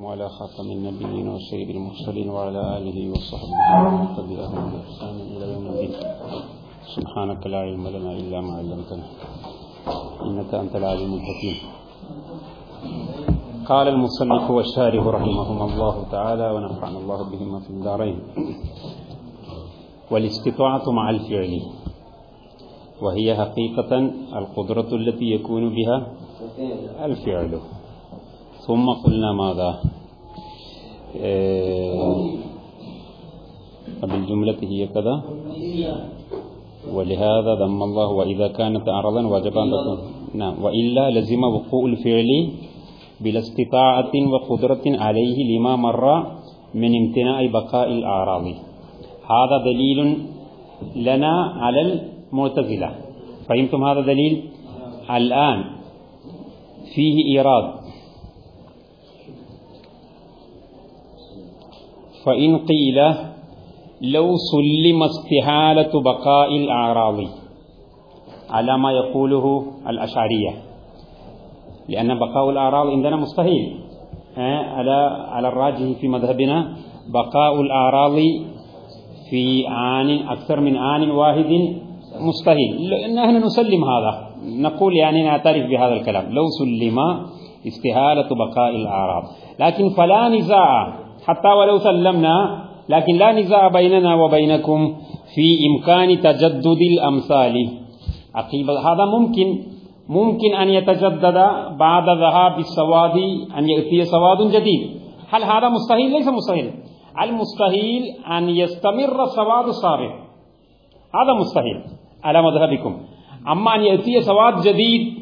وعلى خاتم النبيين وسيد المرسلين وعلى آله وصحبه ومن تبعهم بإحسان إلى يوم الدين. سبحانك لا علم لنا إلا ما علمتنا. إنك أنت العليم الحكيم. قال المصنف والشارح رحمهما الله تعالى ونفعنا الله بهما في الدارين. والاستطاعة مع الفعل. وهي حقيقة القدرة التي يكون بها الفعل. ثم قلنا ماذا؟ بالجملة هي كذا. ولهذا ذم الله وإذا كانت أعرضا وجب أن تكون. نعم. وإلا لزم وقوع الفعل بلا استطاعة وقدرة عليه لما مر من امتناع بقاء الأعراض. هذا دليل لنا على المعتزلة. فهمتم هذا دليل؟ الآن فيه إيراد. فإن قيل لو سلم استحالة بقاء الأعراض على ما يقوله الأشعرية لأن بقاء الأعراض عندنا مستحيل على على الراجح في مذهبنا بقاء الأعراض في آن أكثر من آن واحد مستحيل. نحن نسلم هذا نقول يعني نعترف بهذا الكلام. لو سلم استهالة بقاء الأعراض لكن فلا نزاع حتى ولو سلمنا لكن لا نزاع بيننا وبينكم في إمكان تجدد الأمثال. هذا ممكن ممكن أن يتجدد بعد ذهاب السواد أن يأتي سواد جديد. هل هذا مستحيل؟ ليس مستحيل. المستحيل أن يستمر السواد السابق هذا مستحيل. على مذهبكم. أما أن يأتي سواد جديد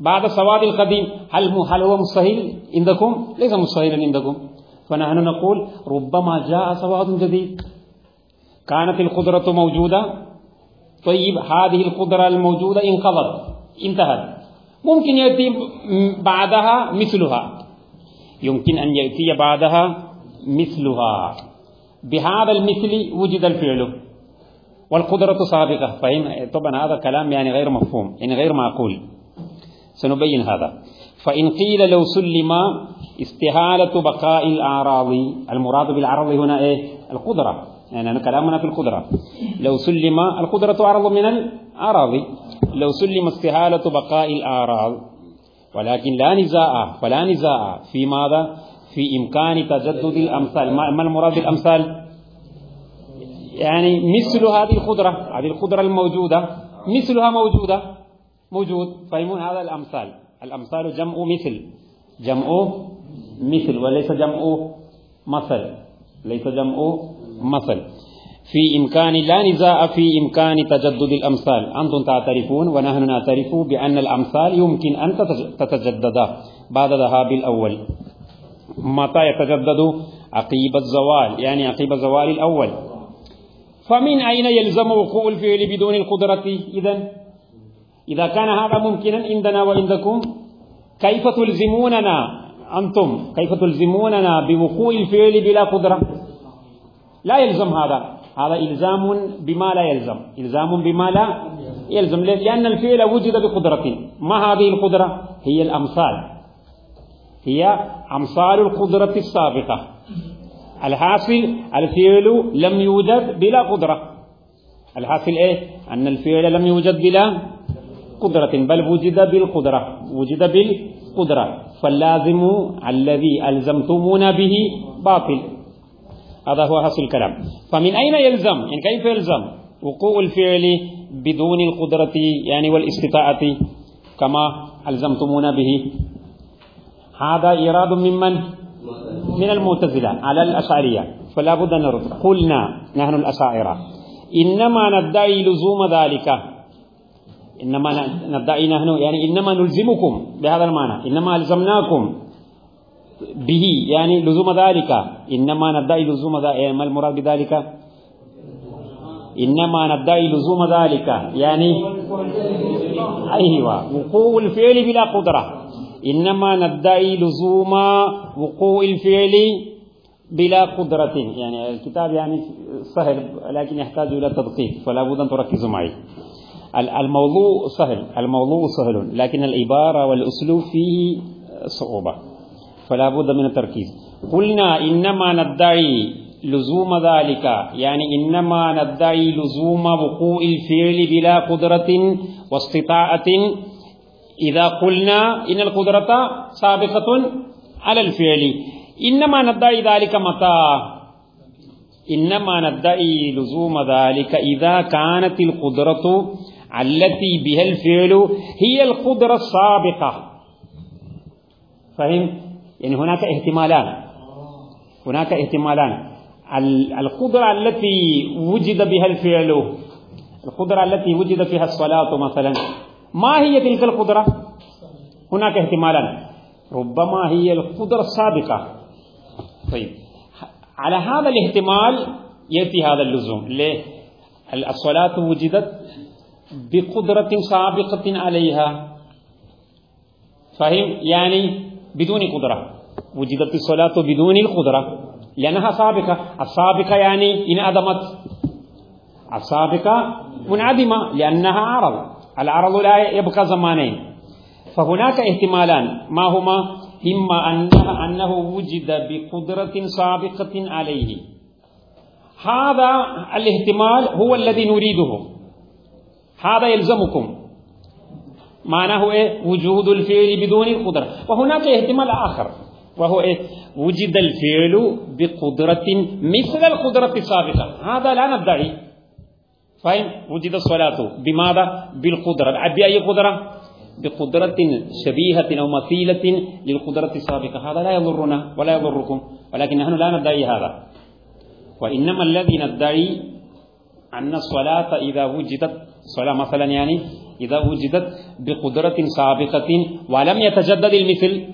بعد السواد القديم هل هل هو مستحيل عندكم؟ ليس مستحيلا عندكم. فنحن نقول ربما جاء سواد جديد. كانت القدرة موجودة. طيب هذه القدرة الموجودة انقضت انتهت. ممكن يأتي بعدها مثلها. يمكن أن يأتي بعدها مثلها. بهذا المثل وجد الفعل. والقدرة سابقة. فهم؟ طبعا هذا كلام يعني غير مفهوم يعني غير معقول. سنبين هذا. فإن قيل لو سلم استهالة بقاء الأعراض المراد بالأعراض هنا إيه؟ القدرة. يعني كلامنا في القدرة. لو سلم القدرة أعرض من الأعراض لو سلم استهالة بقاء الأعراض ولكن لا نزاع فلا نزاع. في ماذا؟ في إمكان تجدد الأمثال. ما المراد بالأمثال؟ يعني مثل هذه القدرة. هذه القدرة الموجودة. مثلها موجودة. موجود. فهمون هذا الأمثال. الأمثال جمع مثل. جمع مثل وليس جمع مثل. ليس جمع مثل. في إمكان لا نزاع في إمكان تجدد الأمثال. أنتم تعترفون ونحن نعترف بأن الأمثال يمكن أن تتجدد بعد ذهاب الأول. متى يتجدد؟ عقيب الزوال يعني عقيب الزوال الأول. فمن أين يلزم وقوع الفعل بدون القدرة؟ إذا إذا كان هذا ممكنا عندنا وعندكم كيف تلزموننا أنتم كيف تلزموننا بوقوع الفعل بلا قدرة؟ لا يلزم هذا. هذا إلزام بما لا يلزم. إلزام بما لا يلزم. لأن الفعل وجد بقدرة. ما هذه القدرة؟ هي الأمثال. هي أمثال القدرة السابقة. الحاصل الفعل لم يوجد بلا قدرة. الحاصل إيه؟ أن الفعل لم يوجد بلا قدرة. بل وجد بالقدرة. وجد بالقدرة فاللازم الذي ألزمتمونا به باطل. هذا هو حصل الكلام. فمن أين يلزم؟ يعني كيف يلزم؟ وقوع الفعل بدون القدرة يعني والاستطاعة كما ألزمتمونا به. هذا إيراد ممن من المعتزلة على الأشعرية. فلا بد أن نرد. قلنا نحن الأشاعرة. إنما ندعي لزوم ذلك. إنما ندعي نحن يعني إنما نلزمكم بهذا المعنى إنما ألزمناكم به يعني لزوم ذلك. إنما ندعي لزوم ذلك ما المراد بذلك؟ إنما ندعي لزوم ذلك يعني أيوة وقوع الفعل بلا قدرة. إنما ندعي لزوم وقوع الفعل بلا قدرة يعني الكتاب يعني سهل لكن يحتاج إلى تدقيق فلا بد أن تركزوا معي. الموضوع سهل الموضوع سهل لكن العبارة والأسلوب فيه صعوبة فلا بد من التركيز. قلنا إنما ندعي لزوم ذلك يعني إنما ندعي لزوم وقوع الفعل بلا قدرة واستطاعة. إذا قلنا إن القدرة سابقة على الفعل إنما ندعي ذلك متى؟ إنما ندعي لزوم ذلك إذا كانت القدرة التي بها الفعل هي القدرة السابقة. فهم؟ يعني هناك احتمالان. هناك احتمالان. القدرة التي وجد بها الفعل القدرة التي وجد فيها الصلاة مثلا ما هي تلك القدرة؟ هناك احتمالان. ربما هي القدرة السابقة. طيب. على هذا الاحتمال يأتي هذا اللزوم. ليه؟ الصلاة وجدت بقدرة سابقة عليها. فهم يعني بدون قدرة. وجدت الصلاة بدون القدرة. لأنها سابقة. السابقة يعني انعدمت السابقة منعدمة لأنها عرض. العرض لا يبقى زمانين. فهناك احتمالان. ما هما؟ إما أنه, أنه وجد بقدرة سابقة عليه. هذا الاحتمال هو الذي نريده. هذا يلزمكم. معناه إيه؟ وجود الفعل بدون القدرة وهناك احتمال آخر وهو إيه؟ وجد الفعل بقدرة مثل القدرة السابقة. هذا لا ندعي فهم وجد الصلاة بماذا؟ بالقدرة. بأي قدرة؟ بقدرة شبيهة أو مثيلة للقدرة السابقة. هذا لا يضرنا ولا يضركم. ولكن نحن لا ندعي هذا. وإنما الذي ندعي أن الصلاة إذا وجدت صلاة مثلا يعني إذا وجدت بقدرة سابقة ولم يتجدد المثل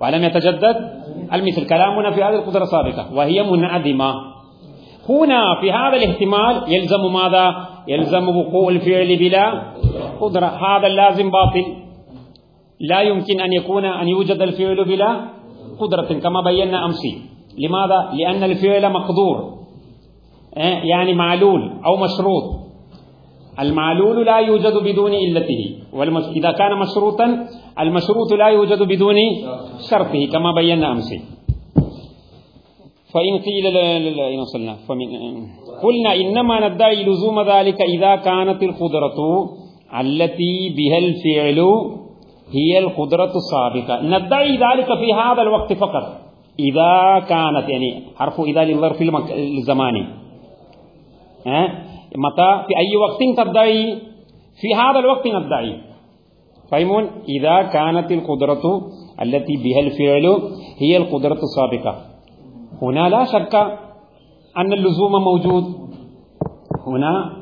ولم يتجدد المثل كلامنا في هذه القدرة السابقة وهي منعدمة هنا في هذا الاحتمال يلزم ماذا يلزم وقوع الفعل بلا قدرة هذا اللازم باطل لا يمكن أن يكون أن يوجد الفعل بلا قدرة كما بينا أمسي لماذا؟ لأن الفعل مقدور؟ يعني معلول أو مشروط المعلول لا يوجد بدون علته إذا كان مشروطا المشروط لا يوجد بدون شرطه كما بينا أمس. فإن قيل وصلنا. فمن قلنا إنما ندعي لزوم ذلك إذا كانت القدرة التي بها الفعل هي القدرة السابقة. ندعي ذلك في هذا الوقت فقط. إذا كانت يعني حرف إذا للظرف الزماني متى؟ في أي وقت تدعي؟ في هذا الوقت ندعي. فهمون؟ إذا كانت القدرة التي بها الفعل هي القدرة السابقة. هنا لا شك أن اللزوم موجود. هنا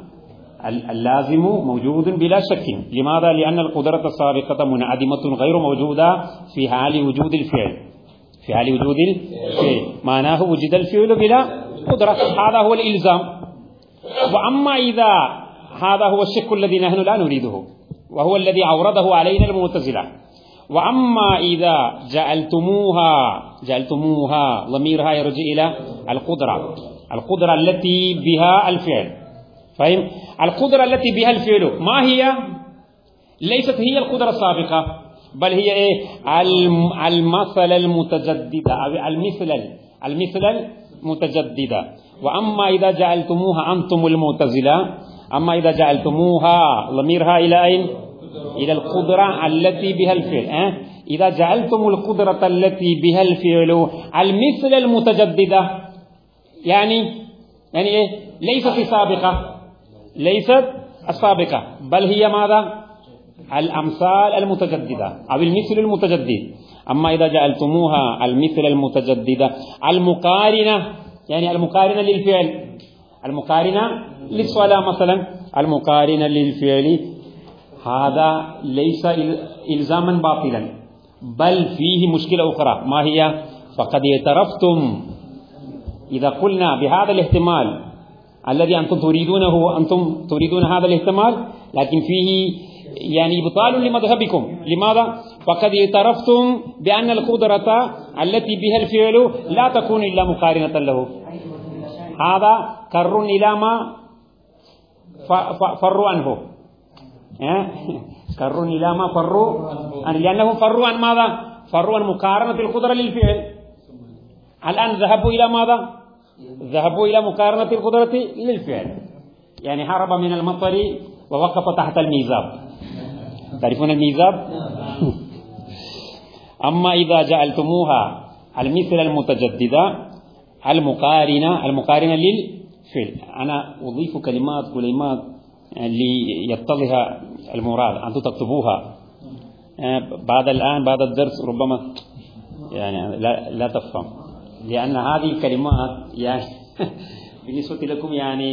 اللازم موجود بلا شك. لماذا؟ لأن القدرة السابقة منعدمة غير موجودة في حال وجود الفعل. في حال وجود الفعل. معناه وجد الفعل بلا قدرة. هذا هو الإلزام. وأما إذا هذا هو الشك الذي نحن لا نريده وهو الذي عورضه علينا المعتزلة. وأما إذا جعلتموها جعلتموها ضميرها يرجع إلى القدرة. القدرة التي بها الفعل. فهم القدرة التي بها الفعل ما هي؟ ليست هي القدرة السابقة بل هي إيه؟ المثل المتجددة أو المثل المثل المتجددة وأما إذا جعلتموها أنتم المعتزلة أما إذا جعلتموها ضميرها إلى أين؟ إلى القدرة التي بها الفعل أه؟ إذا جعلتم القدرة التي بها الفعل المثل المتجددة يعني يعني إيه؟ ليست السابقة ليست السابقة. بل هي ماذا؟ الأمثال المتجددة أو المثل المتجدد. أما إذا جعلتموها المثل المتجددة المقارنة يعني المقارنة للفعل المقارنة للصلاة مثلا المقارنة للفعل هذا ليس إلزاما باطلا بل فيه مشكلة أخرى. ما هي؟ فقد اعترفتم. إذا قلنا بهذا الاحتمال الذي أنتم تريدونه أنتم تريدون هذا الاحتمال لكن فيه يعني إبطال لمذهبكم. لماذا؟ فقد اعترفتم بأن القدرة التي بها الفعل لا تكون إلا مقارنة له. هذا كر إلى ما فروا عنه. كر إلى ما فروا عنه. لأنه فروا عن ماذا؟ اضطروا أن مقارنة القدرة للفعل. الآن ذهبوا إلى ماذا؟ ذهبوا إلى مقارنة القدرة للفعل. يعني هرب من المطر ووقف تحت الميزاب. تعرفون الميزاب؟ أما إذا جعلتموها المثل المتجددة المقارنة المقارنة للفعل. أنا أضيف كلمات كلمات ليتضح المراد أنتم تكتبوها. بعد الآن بعد الدرس ربما يعني لا, لا تفهم. لأن هذه الكلمات يعني بالنسبة لكم يعني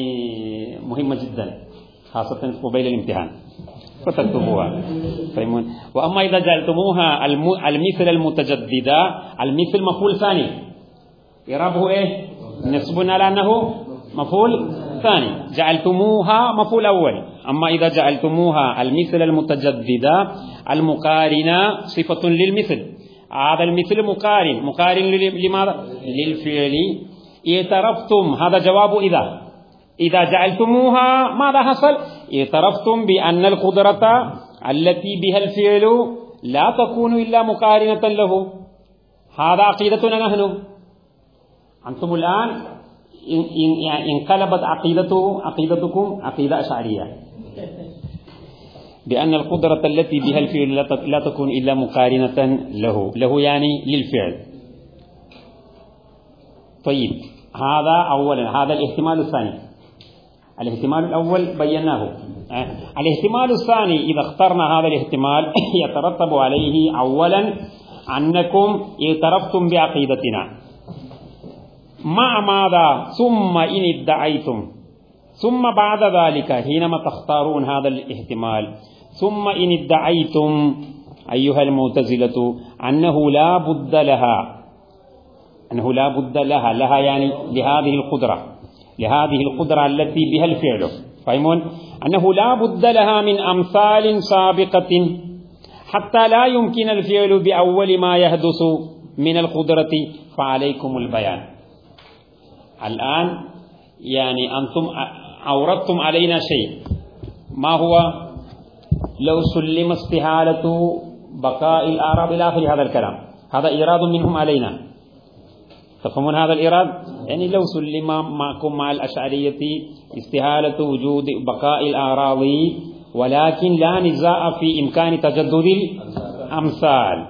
مهمة جدا خاصة قبيل الامتحان. فتكتبوها. فهمون؟ وأما إذا جعلتموها المثل المتجددة المثل مفعول ثاني. إعرابه إيه؟ نصب على أنه مفعول ثاني. جعلتموها مفعول أول. أما إذا جعلتموها المثل المتجددة المقارنة صفة للمثل. هذا المثل مقارن. مقارن لماذا؟ للفعل. اعترفتم هذا جواب إذا. إذا جعلتموها ماذا حصل؟ اعترفتم بأن القدرة التي بها الفعل لا تكون إلا مقارنة له. هذا عقيدتنا نحن. أنتم الآن يعني انقلبت عقيدته عقيدتكم عقيدة أشعرية. بأن القدرة التي بها الفعل لا تكون إلا مقارنة له. له يعني للفعل. طيب هذا أولا. هذا الاحتمال الثاني. الاحتمال الأول بيناه. الاحتمال الثاني إذا اخترنا هذا الاحتمال يترتب عليه أولا أنكم اعترفتم بعقيدتنا. مع ماذا؟ ثم إن ادعيتم. ثم بعد ذلك حينما تختارون هذا الاحتمال ثم إن ادعيتم أيها المعتزلة أنه لا بد لها. أنه لا بد لها. لها يعني لهذه القدرة. لهذه القدرة التي بها الفعل. فهمون؟ أنه لا بد لها من أمثال سابقة حتى لا يمكن الفعل بأول ما يحدث من القدرة. فعليكم البيان. الآن يعني أنتم أوردتم علينا شيء. ما هو؟ لو سلم استهالة بقاء الأعراب إلى آخر هذا الكلام. هذا إيراد منهم علينا. تفهمون هذا الإيراد؟ يعني لو سلم معكم مع الأشعرية استهالة وجود بقاء الأعراض ولكن لا نزاع في إمكان تجدد الأمثال.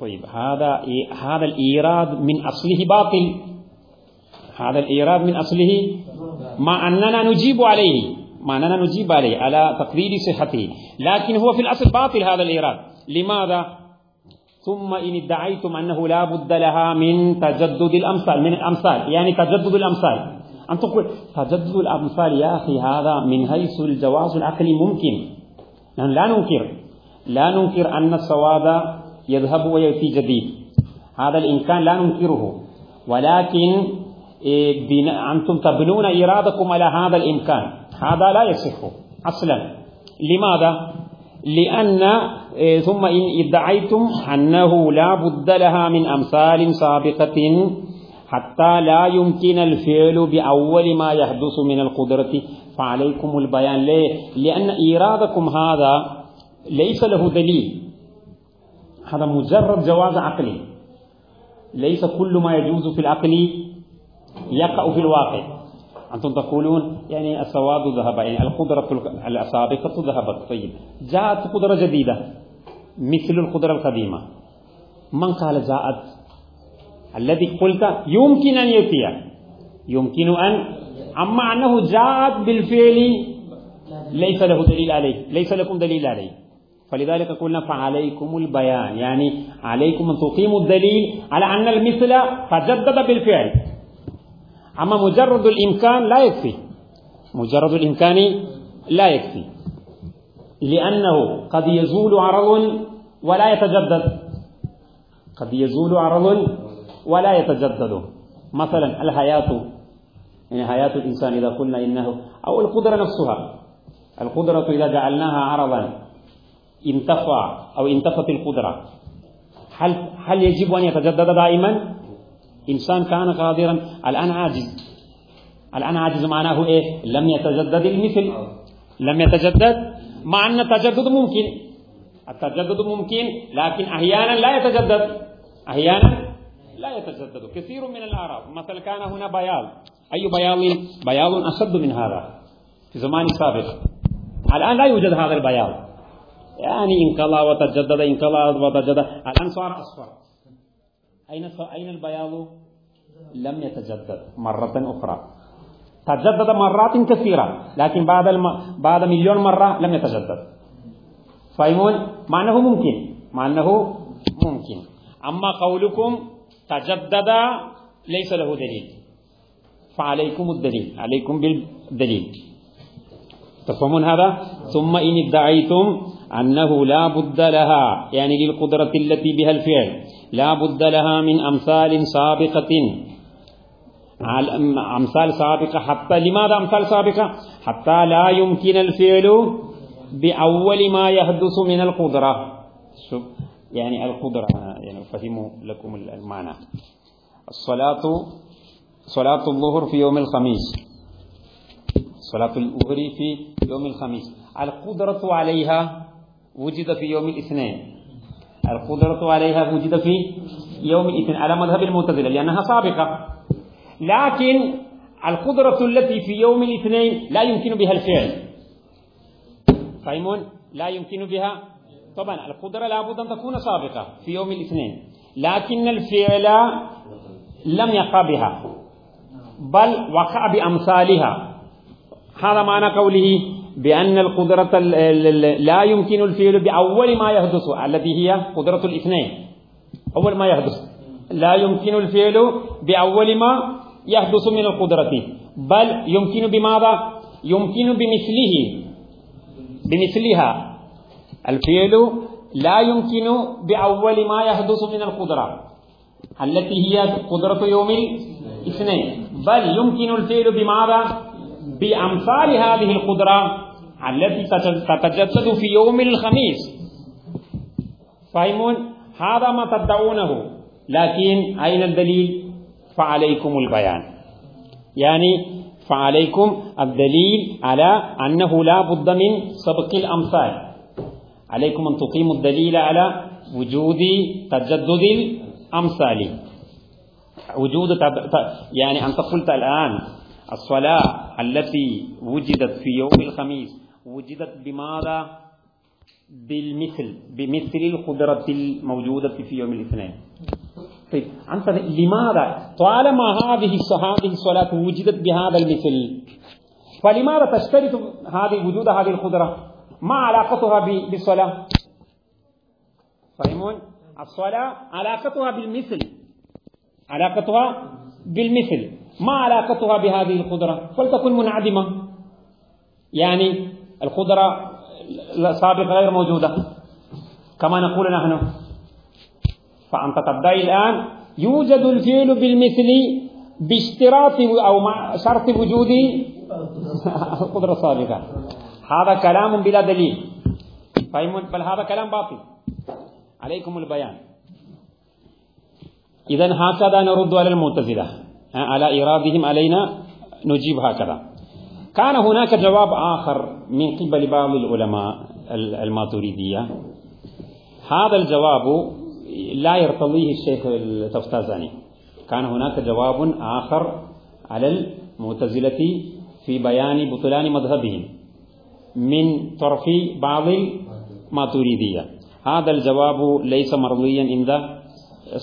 طيب هذا هذا الإيراد من أصله باطل. هذا الإيراد من أصله مع أننا نجيب عليه مع أننا نجيب عليه على تقدير صحته. لكن هو في الأصل باطل هذا الإيراد. لماذا؟ ثم إن ادعيتم أنه لا بد لها من تجدد الأمثال من الأمثال. يعني تجدد الأمثال. أن تقول تجدد الأمثال يا أخي هذا من حيث الجواز العقلي ممكن. نحن لا ننكر. لا ننكر أن السواد يذهب ويأتي جديد. هذا الإمكان لا ننكره. ولكن إيه، أنتم تبنون إرادكم على هذا الإمكان هذا لا يصح أصلا. لماذا؟ لأن إيه، ثم إن ادعيتم أنه لا بد لها من أمثال سابقة حتى لا يمكن الفعل بأول ما يحدث من القدرة. فعليكم البيان. ليه؟ لأن إيرادكم هذا ليس له دليل. هذا مجرد جواز عقلي. ليس كل ما يجوز في العقل يقع في الواقع. أنتم تقولون يعني السواد ذهب يعني القدرة السابقة ذهبت. طيب جاءت قدرة جديدة مثل القدرة القديمة. من قال جاءت؟ الذي قلت يمكن أن يأتي. يمكن أن أما أنه جاءت بالفعل ليس له دليل عليه ليس لكم دليل عليه. فلذلك قلنا فعليكم البيان يعني عليكم أن تقيموا الدليل على أن المثل تجدد بالفعل. أما مجرد الإمكان لا يكفي. مجرد الإمكان لا يكفي. لأنه قد يزول عرض ولا يتجدد. قد يزول عرض ولا يتجدد. مثلا الحياة. يعني حياة الإنسان إذا قلنا إنه أو القدرة نفسها. القدرة إذا جعلناها عرضا. انتفى أو انتفت القدرة. هل هل يجب أن يتجدد دائما؟ إنسان كان قادرا الآن عاجز. الآن عاجز معناه إيه؟ لم يتجدد المثل. لم يتجدد. مع أن التجدد ممكن. التجدد ممكن لكن أحيانا لا يتجدد. أحيانا لا يتجدد. كثير من الأعراض مثلا كان هنا بياض. أي بياض؟ بياض أشد من هذا في زمان السابق الآن لا يوجد هذا البياض. يعني انقلع وتجدد انقلع وتجدد. الآن صار أصفر. أين أين البياض؟ لم يتجدد. مرة أخرى. تجدد مرات كثيرة لكن بعد الم... بعد مليون مرة لم يتجدد. فاهمون مع أنه ممكن. مع أنه ممكن. أما قولكم تجدد ليس له دليل. فعليكم الدليل. عليكم بالدليل. تفهمون هذا؟ ثم إن ادعيتم أنه لا بد لها يعني للقدرة التي بها الفعل لا بد لها من أمثال سابقة. أمثال سابقة حتى لماذا أمثال سابقة؟ حتى لا يمكن الفعل بأول ما يحدث من القدرة. يعني القدرة يعني أفهم لكم المعنى. الصلاة صلاة الظهر في يوم الخميس. صلاة الظهر في يوم الخميس. القدرة عليها وجد في يوم الاثنين. القدرة عليها وجد في يوم الاثنين على مذهب المعتزلة لأنها سابقة. لكن القدرة التي في يوم الاثنين لا يمكن بها الفعل. فاهمون؟ لا يمكن بها. طبعا القدرة لابد أن تكون سابقة في يوم الاثنين. لكن الفعل لم يقع بها بل وقع بأمثالها. هذا معنى قوله بأن القدرة لا يمكن الفعل بأول ما يحدث التي هي قدرة الاثنين. أول ما يحدث. لا يمكن الفعل بأول ما يحدث من القدرة. بل يمكن بماذا؟ يمكن بمثله. بمثلها. الفعل لا يمكن بأول ما يحدث من القدرة. التي هي قدرة يوم الاثنين. بل يمكن الفعل بماذا؟ بأمثال هذه القدرة. التي تتجسد في يوم الخميس. فاهمون؟ هذا ما تدعونه. لكن أين الدليل؟ فعليكم البيان. يعني فعليكم الدليل على أنه لا بد من سبق الأمثال. عليكم أن تقيموا الدليل على وجود تجدد الأمثال. وجود يعني أنت قلت الآن الصلاة التي وجدت في يوم الخميس وجدت بماذا؟ بالمثل بمثل القدرة الموجودة في يوم الاثنين. طيب أنت لماذا؟ طالما هذه هذه الصلاة وجدت بهذا المثل فلماذا تشترط هذه وجود هذه القدرة؟ ما علاقتها بالصلاة؟ فهمون؟ الصلاة علاقتها بالمثل. علاقتها بالمثل. ما علاقتها بهذه القدرة؟ فلتكن منعدمة. يعني القدرة السابقة غير موجودة. كما نقول نحن. فأنت تبدأ الآن. يوجد الفعل بالمثل باشتراط أو مع شرط وجود القدرة السابقة هذا كلام بلا دليل. بل هذا كلام باطل. عليكم البيان. إذا هكذا نرد على المعتزلة. على إيرادهم علينا نجيب هكذا. كان هناك جواب آخر من قبل بعض العلماء الماتريدية. هذا الجواب لا يرتضيه الشيخ التفتازاني. كان هناك جواب آخر على المعتزلة في بيان بطلان مذهبهم من طرف بعض الماتريدية. هذا الجواب ليس مرضيا عند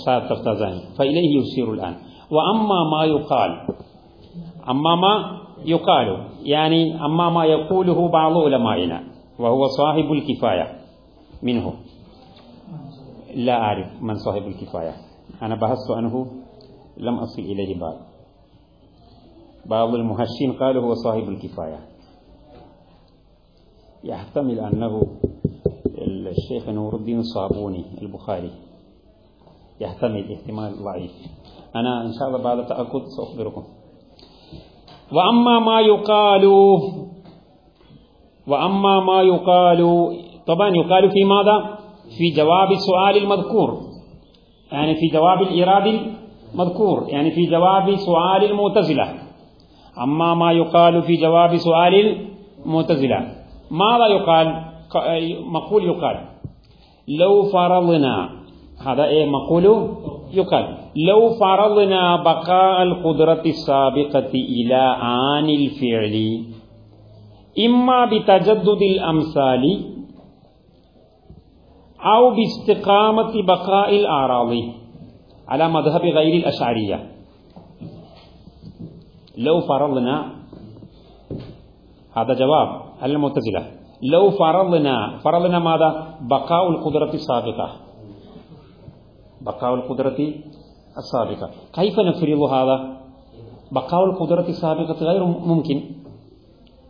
سعد التفتازاني فإليه يشير الآن. وأما ما يقال أما ما يقال يعني أما ما يقوله بعض علمائنا وهو صاحب الكفاية منه. لا أعرف من صاحب الكفاية. أنا بحثت عنه لم أصل إليه بعد بعض المهشين قالوا هو صاحب الكفاية. يحتمل أنه الشيخ نور الدين الصابوني البخاري. يحتمل احتمال ضعيف. أنا إن شاء الله بعد تأكد سأخبركم. وأما ما يقال وأما ما يقال طبعا يقال في ماذا؟ في جواب السؤال المذكور. يعني في جواب الإراد المذكور. يعني في جواب سؤال المعتزلة. أما ما يقال في جواب سؤال المعتزلة. ماذا يقال؟ مقول يقال. لو فرضنا هذا إيه؟ مقول يقال لو فرضنا بقاء القدرة السابقة إلى آن الفعل إما بتجدد الأمثال أو باستقامة بقاء الأعراض على مذهب غير الأشعرية. لو فرضنا هذا جواب المعتزلة لو فرضنا فرضنا ماذا؟ بقاء القدرة السابقة. بقاء القدرة السابقة. كيف نفرض هذا؟ بقاء القدرة السابقة غير ممكن.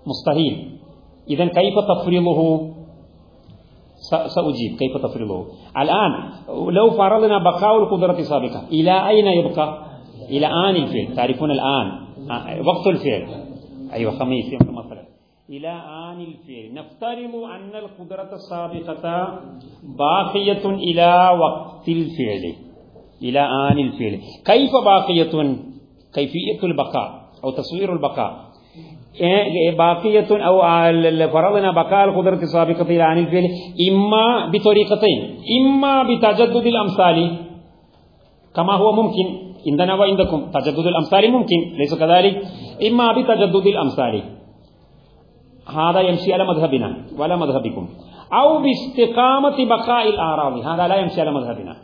مستحيل. إذا كيف تفرضه؟ سأجيب. كيف تفرضه؟ الآن لو فرضنا بقاء القدرة السابقة إلى أين يبقى؟ إلى آن الفعل. تعرفون الآن. وقت الفعل. أيوة خميس مثلا إلى آن الفعل نفترض أن القدرة السابقة باقية إلى وقت الفعل. إلى آن الفعل. كيف باقية؟ كيفية البقاء أو تصوير البقاء؟ باقية أو فرضنا بقاء القدرة السابقة إلى عن الفعل. إما بطريقتين. إما بتجدد الأمثال. كما هو ممكن. عندنا وعندكم. تجدد الأمثال ممكن. ليس كذلك. إما بتجدد الأمثال. هذا يمشي على مذهبنا ولا مذهبكم. أو باستقامة بقاء الأعراض هذا لا يمشي على مذهبنا.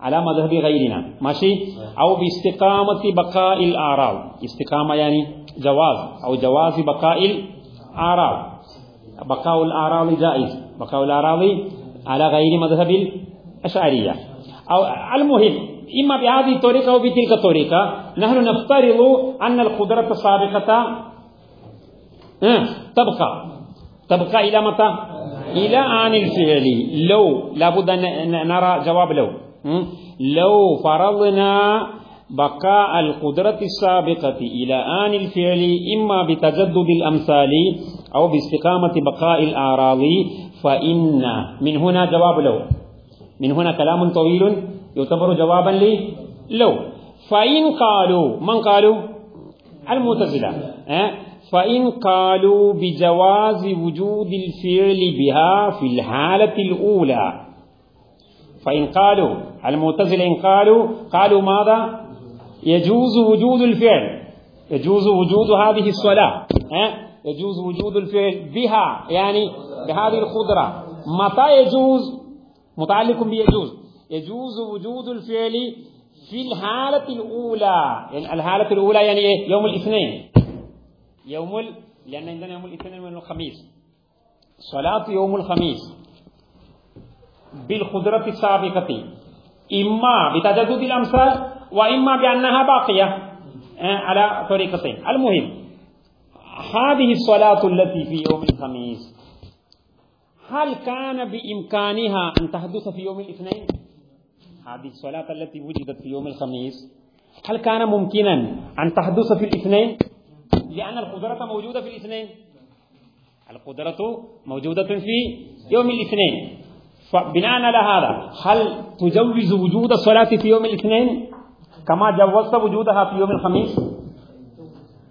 على مذهب غيرنا ماشي؟ أو باستقامة بقاء الأعراض. استقامة يعني جواز أو جواز بقاء الأعراض. بقاء الأعراض جائز. بقاء الأعراض على غير مذهب الأشعرية. أو المهم إما بهذه الطريقة أو بتلك الطريقة نحن نفترض أن القدرة السابقة تبقى. تبقى إلى متى؟ إلى آن الفعل. لو لابد أن نرى جواب لو. لو فرضنا بقاء القدرة السابقة إلى آن الفعل إما بتجدد الأمثال أو باستقامة بقاء الأعراض فإن من هنا جواب لو. من هنا كلام طويل يعتبر جوابا لي لو. فإن قالوا من قالوا؟ المعتزلة. فإن قالوا بجواز وجود الفعل بها في الحالة الأولى. فإن قالوا المعتزلة إن قالوا قالوا ماذا؟ يجوز وجود الفعل. يجوز وجود هذه الصلاة. يجوز وجود الفعل بها يعني بهذه القدرة. متى يجوز؟ متعلق بيجوز. يجوز وجود الفعل في الحالة الأولى. يعني الحالة الأولى يعني إيه؟ يوم الاثنين. يوم ال... لأن عندنا يوم الاثنين من الخميس. صلاة يوم الخميس. بالقدرة السابقة. إما بتجدد الأمثال وإما بأنها باقية على طريقتين. المهم هذه الصلاة التي في يوم الخميس هل كان بإمكانها أن تحدث في يوم الاثنين؟ هذه الصلاة التي وجدت في يوم الخميس. هل كان ممكنا أن تحدث في الاثنين؟ لأن القدرة موجودة في الاثنين. القدرة موجودة في يوم الاثنين. فبناء على هذا هل تجوز وجود الصلاة في يوم الاثنين؟ كما جوزت وجودها في يوم الخميس؟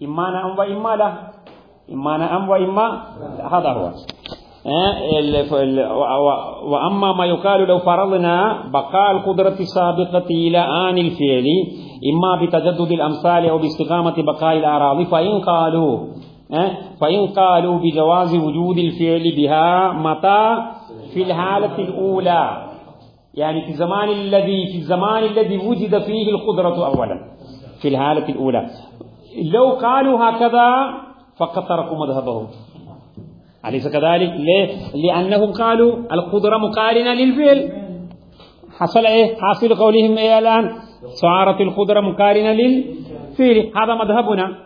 إما نعم وإما لا. إما نعم وإما هذا هو. وأما ما يقال لو فرضنا بقاء القدرة السابقة إلى آن الفعل إما بتجدد الأمثال أو باستقامة بقاء الأعراض فإن قالوا فإن قالوا بجواز وجود الفعل بها متى في الحالة الأولى يعني في الزمان الذي في الزمان الذي وجد فيه القدرة أولا في الحالة الأولى لو قالوا هكذا فقد تركوا مذهبهم أليس كذلك؟ ليه؟ لأنهم قالوا القدرة مقارنة للفعل حصل إيه؟ حاصل قولهم إيه الآن؟ صارت القدرة مقارنة للفعل هذا مذهبنا.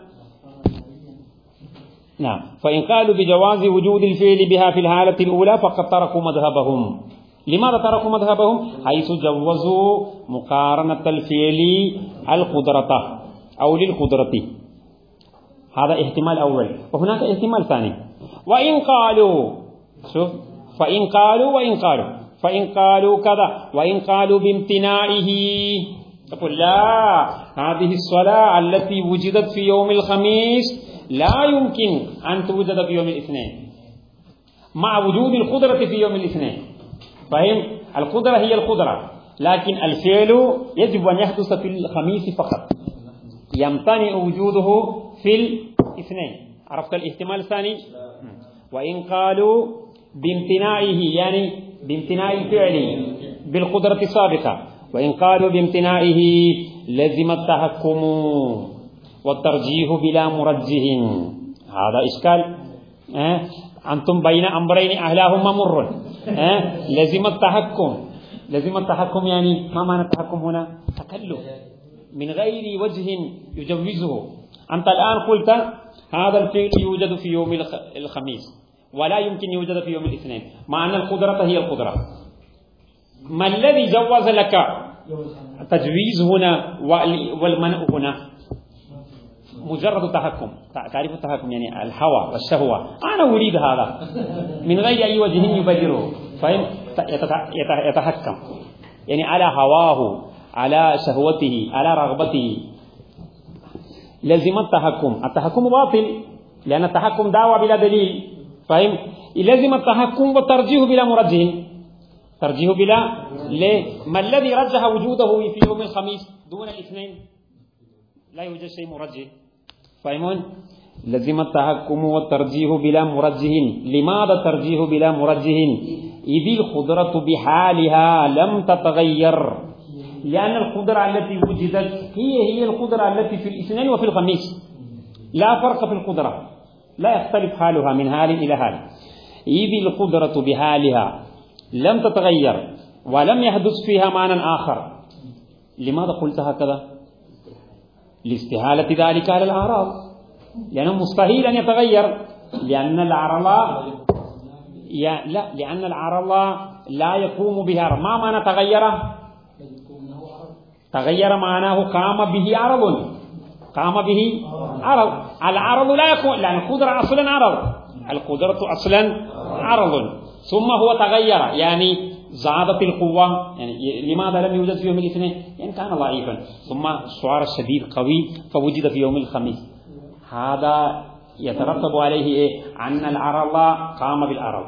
نعم. فإن قالوا بجواز وجود الفعل بها في الحالة الأولى فقد تركوا مذهبهم. لماذا تركوا مذهبهم؟ حيث جوزوا مقارنة الفعل القدرة أو للقدرة هذا احتمال أول. وهناك احتمال ثاني. وإن قالوا شوف فإن قالوا وإن قالوا. فإن قالوا كذا. وإن قالوا بامتنائه. تقول لا هذه الصلاة التي وجدت في يوم الخميس لا يمكن أن توجد في يوم الاثنين. مع وجود القدرة في يوم الاثنين. فهم القدرة هي القدرة. لكن الفعل يجب أن يحدث في الخميس فقط. يمتنع وجوده في الاثنين. عرفت الاحتمال الثاني؟ وإن قالوا بامتناعه يعني بامتناع الفعل بالقدرة السابقة. وإن قالوا بامتناعه لزم التحكم والترجيح بلا مرجح هذا إشكال. أه؟ أنتم بين أمرين أهلاهما مر. أه؟ لزم التحكم لزم التحكم يعني ما معنى التحكم هنا؟ تكلف. من غير وجه يجوزه. أنت الآن قلت هذا الفعل يوجد في يوم الخميس. ولا يمكن يوجد في يوم الاثنين. مع أن القدرة هي القدرة. ما الذي جوز لك؟ تجويز هنا والمنع هنا. مجرد تحكم تعرف التحكم يعني الهوى والشهوة. أنا أريد هذا. من غير أي وجه يبرره فهم يتحكم. يعني على هواه على شهوته على رغبته. لزم التحكم. التحكم باطل. لأن التحكم دعوة بلا دليل. فهم لزم التحكم والترجيح بلا مرجح. ترجيح بلا ليه ما الذي رجح وجوده في يوم الخميس دون الاثنين؟ لا يوجد شيء مرجح. فهمون لزم التحكم والترجيح بلا مرجح. لماذا الترجيح بلا مرجح؟ إذ القدرة بحالها لم تتغير. لأن القدرة التي وجدت هي هي القدرة التي في الاثنين وفي الخميس. لا فرق في القدرة لا يختلف حالها من حال إلى حال. إذ القدرة بحالها لم تتغير ولم يحدث فيها معنى آخر. لماذا قلت هكذا؟ لاستهالة ذلك على الأعراض. لأنه مستحيل أن يتغير لأن العرض لا لأن العرض لا يقوم بها. ما معنى تغير تغير معناه قام به عرض. قام به عرض. العرض لا يكون لأن القدرة أصلا عرض. القدرة أصلا عرض. ثم هو تغير يعني زادت القوة يعني لماذا لم يوجد في يوم الاثنين؟ يعني كان ضعيفا. ثم الشعار الشديد قوي فوجد في يوم الخميس. هذا يترتب عليه إيه؟ أن العرض قام بالعرض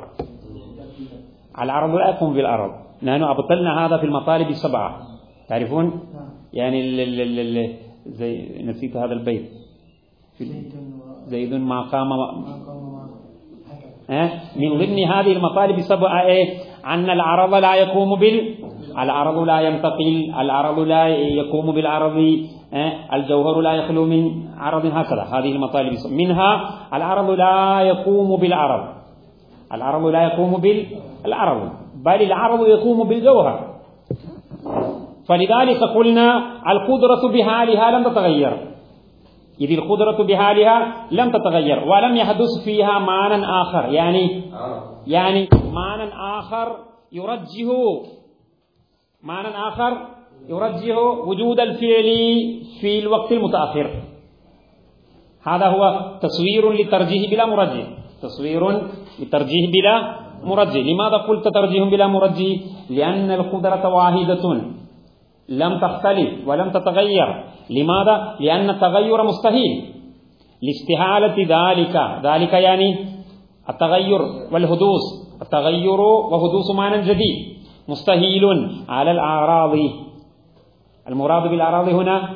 العرض لا يقوم بالعرض نحن أبطلنا هذا في المطالب السبعة. تعرفون؟ يعني ال ال ال زي نسيت هذا البيت. زيد ما قام من ضمن هذه المطالب السبعة إيه؟ أن العرض لا يقوم بال العرض لا ينتقل العرض لا يقوم بالعرض الجوهر لا يخلو من عرض هكذا هذه المطالب منها العرض لا يقوم بالعرض. العرض لا يقوم بالعرض بل العرض يقوم بالجوهر. فلذلك قلنا القدرة بحالها لم تتغير. إذ القدرة بحالها لم تتغير ولم يحدث فيها معنى آخر. يعني يعني معنى آخر يرجه معنى آخر يرجه وجود الفعل في الوقت المتأخر. هذا هو تصوير للترجيح بلا مرجح تصوير للترجيح بلا مرجح لماذا قلت ترجيح بلا مرجح لأن القدرة واحدة. لم تختلف ولم تتغير. لماذا؟ لأن التغير مستحيل. لاستحالة ذلك ذلك يعني التغير والحدوث التغير وحدوث معنى جديد. مستحيل على الأعراض. المراد بالأعراض هنا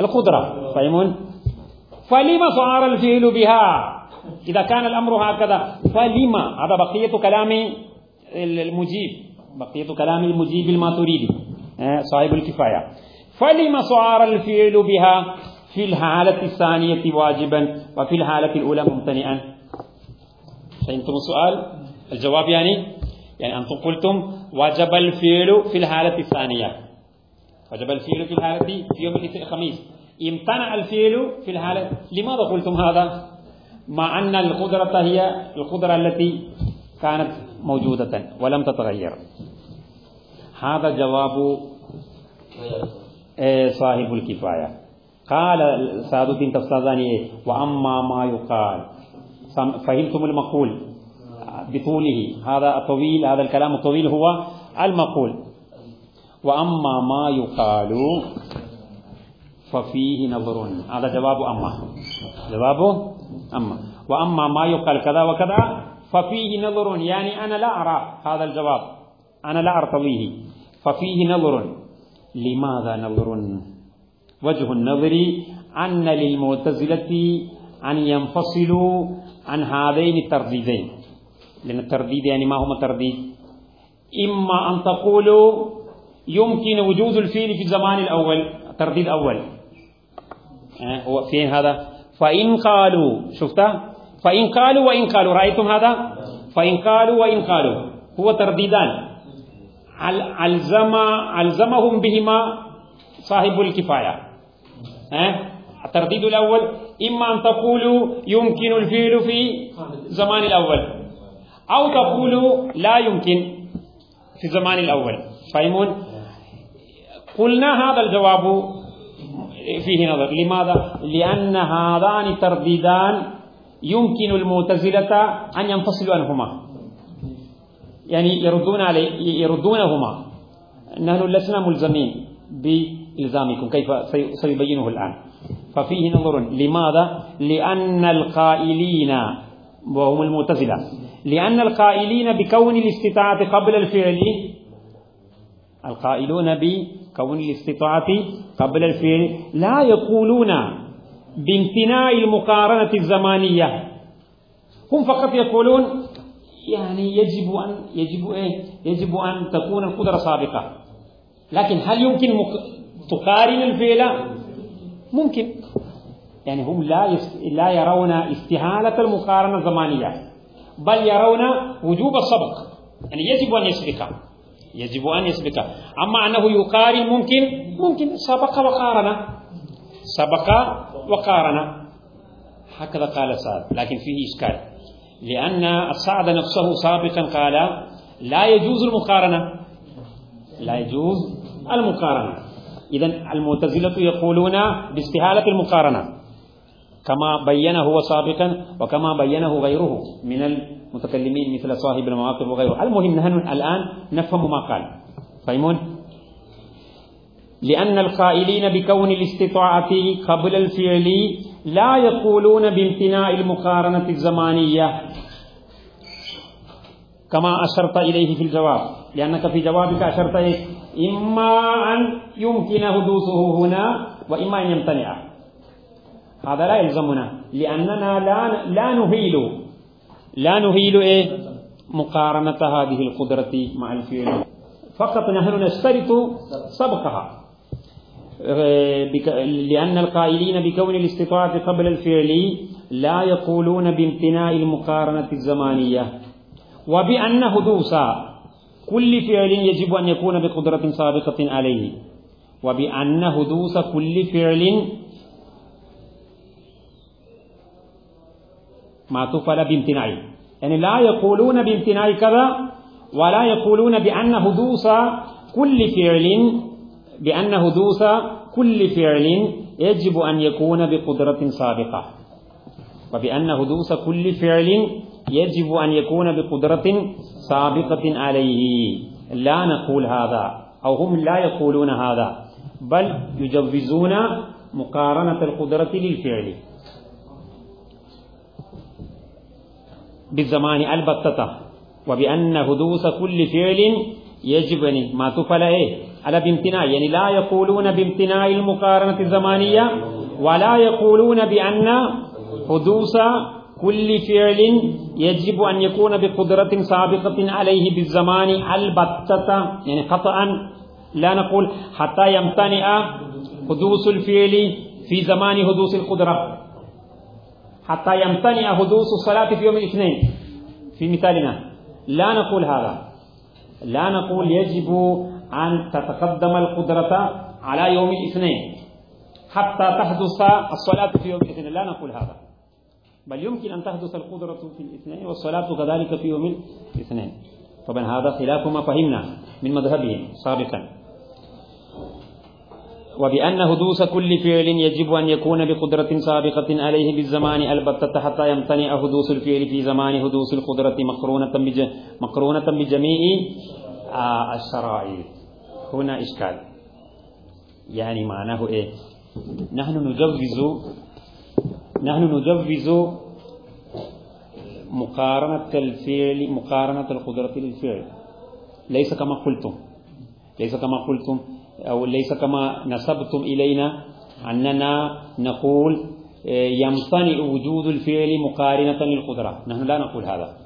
القدرة. فهمون؟ فلما صار الفعل بها؟ إذا كان الأمر هكذا فلما هذا بقية كلام المجيب. بقية كلام المجيب الماتريدي صاحب الكفاية فلما صار الفعل بها في الحالة الثانية واجبا وفي الحالة الأولى ممتنئا فهمتم السؤال الجواب يعني يعني أنتم قلتم وجب الفعل في الحالة الثانية وجب الفعل في الحالة في يوم الخميس امتنع الفعل في الحالة لماذا قلتم هذا مع أن القدرة هي القدرة التي كانت موجودة ولم تتغير هذا جواب صاحب الكفاية. قال سعد الدين تفساداني وأما ما يقال. فهمتم المقول؟ بطوله. هذا الطويل هذا الكلام الطويل هو المقول. وأما ما يقال ففيه نظر. هذا جواب أما. جوابه أما. وأما ما يقال كذا وكذا ففيه نظر. يعني أنا لا أرى هذا الجواب. أنا لا أرتضيه. ففيه نظر. لماذا نظر؟ وجه النظر أن للمعتزلة أن ينفصلوا عن هذين الترديدين. لأن الترديد يعني ما هو ترديد. إما أن تقولوا يمكن وجود الفيل في الزمان الأول الترديد أول. هو فين هذا؟ فإن قالوا شفته فإن قالوا وإن قالوا رأيتم هذا؟ فإن قالوا وإن قالوا. هو ترديدان. ألزم ألزمهم بهما صاحب الكفاية. الترديد الأول إما أن تقولوا يمكن الفعل في زمان الأول أو تقولوا لا يمكن في الزمان الأول. فهمون قلنا هذا الجواب فيه نظر. لماذا؟ لأن هذان الترديدان يمكن المعتزلة أن ينفصلوا عنهما. يعني يردون عليه يردونهما. نحن لسنا ملزمين بإلزامكم كيف سيبينه الآن. ففيه نظر لماذا؟ لأن القائلين وهم المعتزلة لأن القائلين بكون الاستطاعة قبل الفعل القائلون بكون الاستطاعة قبل الفعل لا يقولون بامتناع المقارنة الزمانية. هم فقط يقولون يعني يجب أن يجب إيه؟ يجب أن تكون القدرة سابقة. لكن هل يمكن مك... تقارن الفعل؟ ممكن. يعني هم لا يس... لا يرون استهالة المقارنة الزمانية بل يرون وجوب السبق. يعني يجب أن يسبق. يجب أن يسبق. أما أنه يقارن ممكن ممكن. سبق وقارن. سبق وقارن. هكذا قال سعد. لكن فيه إشكال. لأن السعد نفسه سابقا قال لا يجوز المقارنة. لا يجوز المقارنة. إذا المعتزلة يقولون باستهالة المقارنة. كما بينه هو سابقا وكما بينه غيره من المتكلمين مثل صاحب المواقف وغيره. المهم نحن الآن نفهم ما قال. فهمون؟ لأن القائلين بكون الاستطاعة قبل الفعل لا يقولون بامتناع المقارنة الزمانية. كما أشرت إليه في الجواب. لأنك في جوابك أشرت إيه؟ إما أن يمكن حدوثه هنا وإما أن يمتنع. هذا لا يلزمنا. لأننا لا لا نهيل. لا نهيل إيه؟ مقارنة هذه القدرة مع الفعل. فقط نحن نشترط سبقها. لأن القائلين بكون الاستطاعة قبل الفعل لا يقولون بامتناع المقارنة الزمانية. وبأن حدوث كل فعل يجب أن يكون بقدرة سابقة عليه. وبأن حدوث كل فعل ما تفعل بامتناع يعني لا يقولون بامتناع كذا ولا يقولون بأن حدوث كل فعل بأن حدوث كل فعل يجب أن يكون بقدرة سابقة. وبأن حدوث كل فعل يجب أن يكون بقدرة سابقة عليه. لا نقول هذا أو هم لا يقولون هذا بل يجوزون مقارنة القدرة للفعل. بالزمان البتة. وبأن حدوث كل فعل يجب أن ما تفعل إيه؟ على بامتناع يعني لا يقولون بامتناع المقارنة الزمانية ولا يقولون بأن حدوث كل فعل يجب أن يكون بقدرة سابقة عليه بالزمان البتة يعني قطعا لا نقول حتى يمتنع حدوث الفعل في زمان حدوث القدرة. حتى يمتنع حدوث الصلاة في يوم الاثنين. في مثالنا لا نقول هذا. لا نقول يجب أن تتقدم القدرة على يوم الاثنين حتى تحدث الصلاة في يوم الاثنين. لا نقول هذا. بل يمكن أن تحدث القدرة في الاثنين والصلاة كذلك في يوم الاثنين. طبعا هذا خلاف ما فهمنا من مذهبهم سابقا. وبأن حدوث كل فعل يجب أن يكون بقدرة سابقة عليه بالزمان البتة حتى يمتنع حدوث الفعل في زمان حدوث القدرة مقرونة بج... مقرونة بجميع آه الشرائط هنا إشكال. يعني معناه إيه؟ نحن نجوز نحن نجوز مقارنة الفعل مقارنة القدرة للفعل. ليس كما قلتم. ليس كما قلتم أو ليس كما نسبتم إلينا أننا نقول آه، يمتنع وجود الفعل مقارنة للقدرة. نحن لا نقول هذا.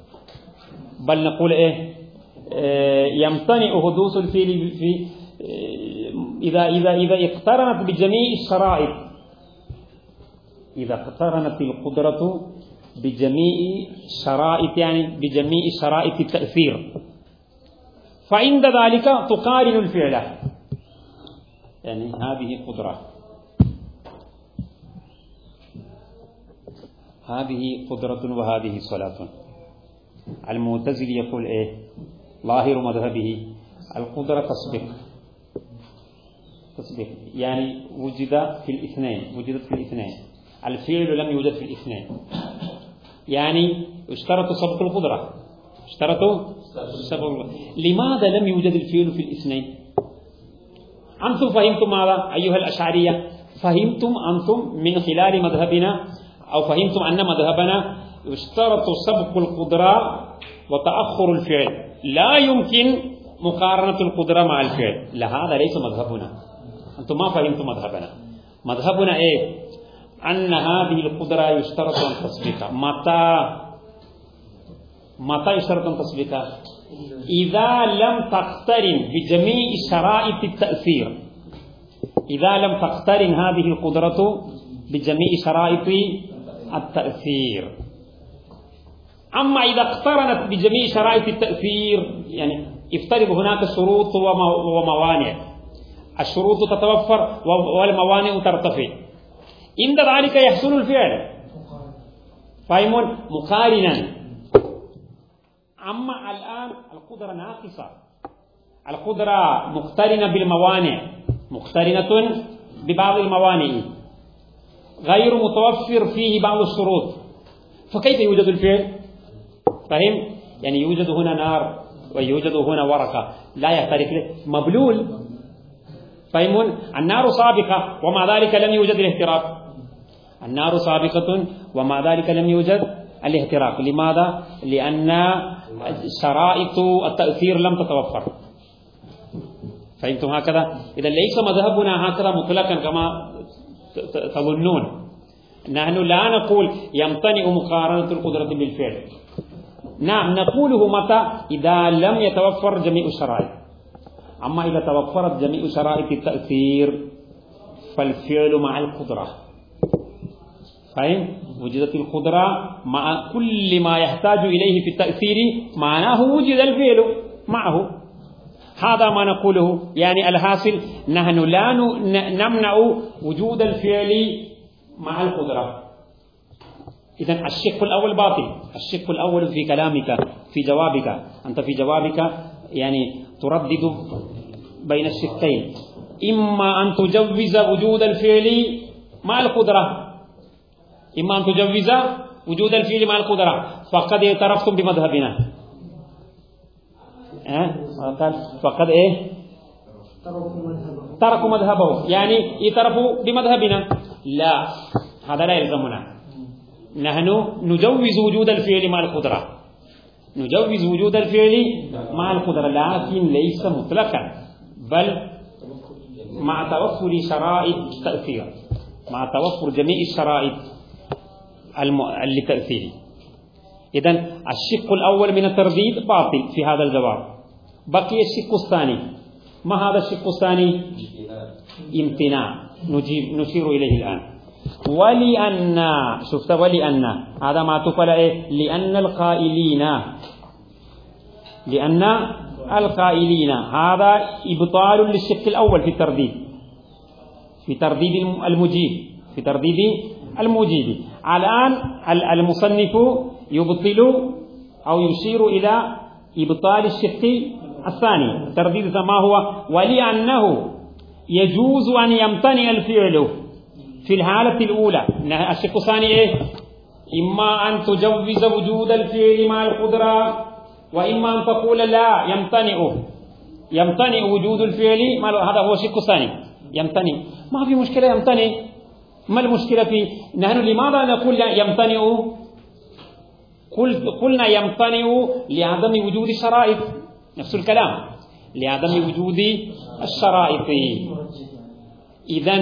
بل نقول إيه؟ آه، يمتنع حدوث الفعل في إذا إذا إذا اقترنت بجميع الشرائط إذا اقترنت القدرة بجميع شرائط يعني بجميع شرائط التأثير. فعند ذلك تقارن الفعل. يعني هذه قدرة. هذه قدرة وهذه صلاة. المعتزل يقول إيه؟ ظاهر مذهبه القدرة تسبق. تسبق يعني وجد في الاثنين وجدت في الاثنين. الفعل لم يوجد في الاثنين. يعني اشترطوا سبق القدرة. اشترطوا سبق لماذا لم يوجد الفعل في الاثنين؟ أنتم فهمتم ماذا؟ أيها الأشعرية فهمتم أنتم من خلال مذهبنا أو فهمتم أن مذهبنا يشترط سبق القدرة وتأخر الفعل. لا يمكن مقارنة القدرة مع الفعل. لا هذا ليس مذهبنا. أنتم ما فهمتم مذهبنا. مذهبنا إيه؟ أن هذه القدرة يشترط أن تسبق متى؟ متى يشترط أن تسبق إذا لم تقترن بجميع شرائط التأثير. إذا لم تقترن هذه القدرة بجميع شرائط التأثير. أما إذا اقترنت بجميع شرائط التأثير يعني افترض هناك شروط وموانع. الشروط تتوفر والموانع ترتفع. عند ذلك يحصل الفعل. فاهمون مقارنا. أما الآن القدرة ناقصة. القدرة مقترنة بالموانع مقترنة ببعض الموانع غير متوفر فيه بعض الشروط. فكيف يوجد الفعل؟ فهم؟ يعني يوجد هنا نار ويوجد هنا ورقة. لا يحترق. مبلول. فهمون؟ النار سابقة ومع ذلك لم يوجد الاحتراق. النار سابقة ومع ذلك لم يوجد الاحتراق. لماذا؟ لأن شرائط التأثير لم تتوفر. فهمتم هكذا؟ إذا ليس مذهبنا هكذا مطلقا كما تظنون. نحن لا نقول يمتنع مقارنة القدرة بالفعل. نعم نقوله متى؟ إذا لم يتوفر جميع الشرائط. أما إذا توفرت جميع شرائط التأثير فالفعل مع القدرة. فهم وجدت القدرة مع كل ما يحتاج إليه في التأثير معناه وجد الفعل معه. هذا ما نقوله. يعني الحاصل نحن لا نمنع وجود الفعل مع القدرة. إذا الشق الأول باطل. الشق الأول في كلامك في جوابك. أنت في جوابك يعني تردد بين الشقين. إما أن تجوز وجود الفعل مع القدرة. إما أن تجوز وجود الفعل مع القدرة. فقد اعترفتم بمذهبنا؟ فقد إيه؟ تركوا مذهبه. يعني اعترفوا بمذهبنا. لا. هذا لا يلزمنا. نحن نجوز وجود الفعل مع القدرة. نجوز وجود الفعل مع القدرة. لكن ليس مطلقا بل مع توفر شرائط التأثير مع توفر جميع الشرائط لتأثيره إذا الشق الأول من الترديد باطل في هذا الجواب. بقي الشق الثاني. ما هذا الشق الثاني؟ امتناع. نشير إليه الآن. ولأن شفت ولأن. هذا ما تقول إيه؟ لأن القائلين. لأن القائلين. هذا إبطال للشق الأول في الترديد. في ترديد المجيب. في ترديد المجيب. الآن المصنف يبطل أو يشير إلى إبطال الشق الثاني. ترديد ما هو؟ ولأنه يجوز أن يمتنع الفعل. في الحالة الأولى. الشق الثاني إيه؟ إما أن تجوز وجود الفعل مع القدرة وإما أن تقول لا يمتنع. يمتنع وجود الفعل هذا هو الشق الثاني. يمتنع. ما في مشكلة يمتنع. ما المشكلة في؟ نحن لماذا نقول يمتنع؟ قلنا يمتنع لعدم وجود الشرائط. نفس الكلام. لعدم وجود الشرائط. إذا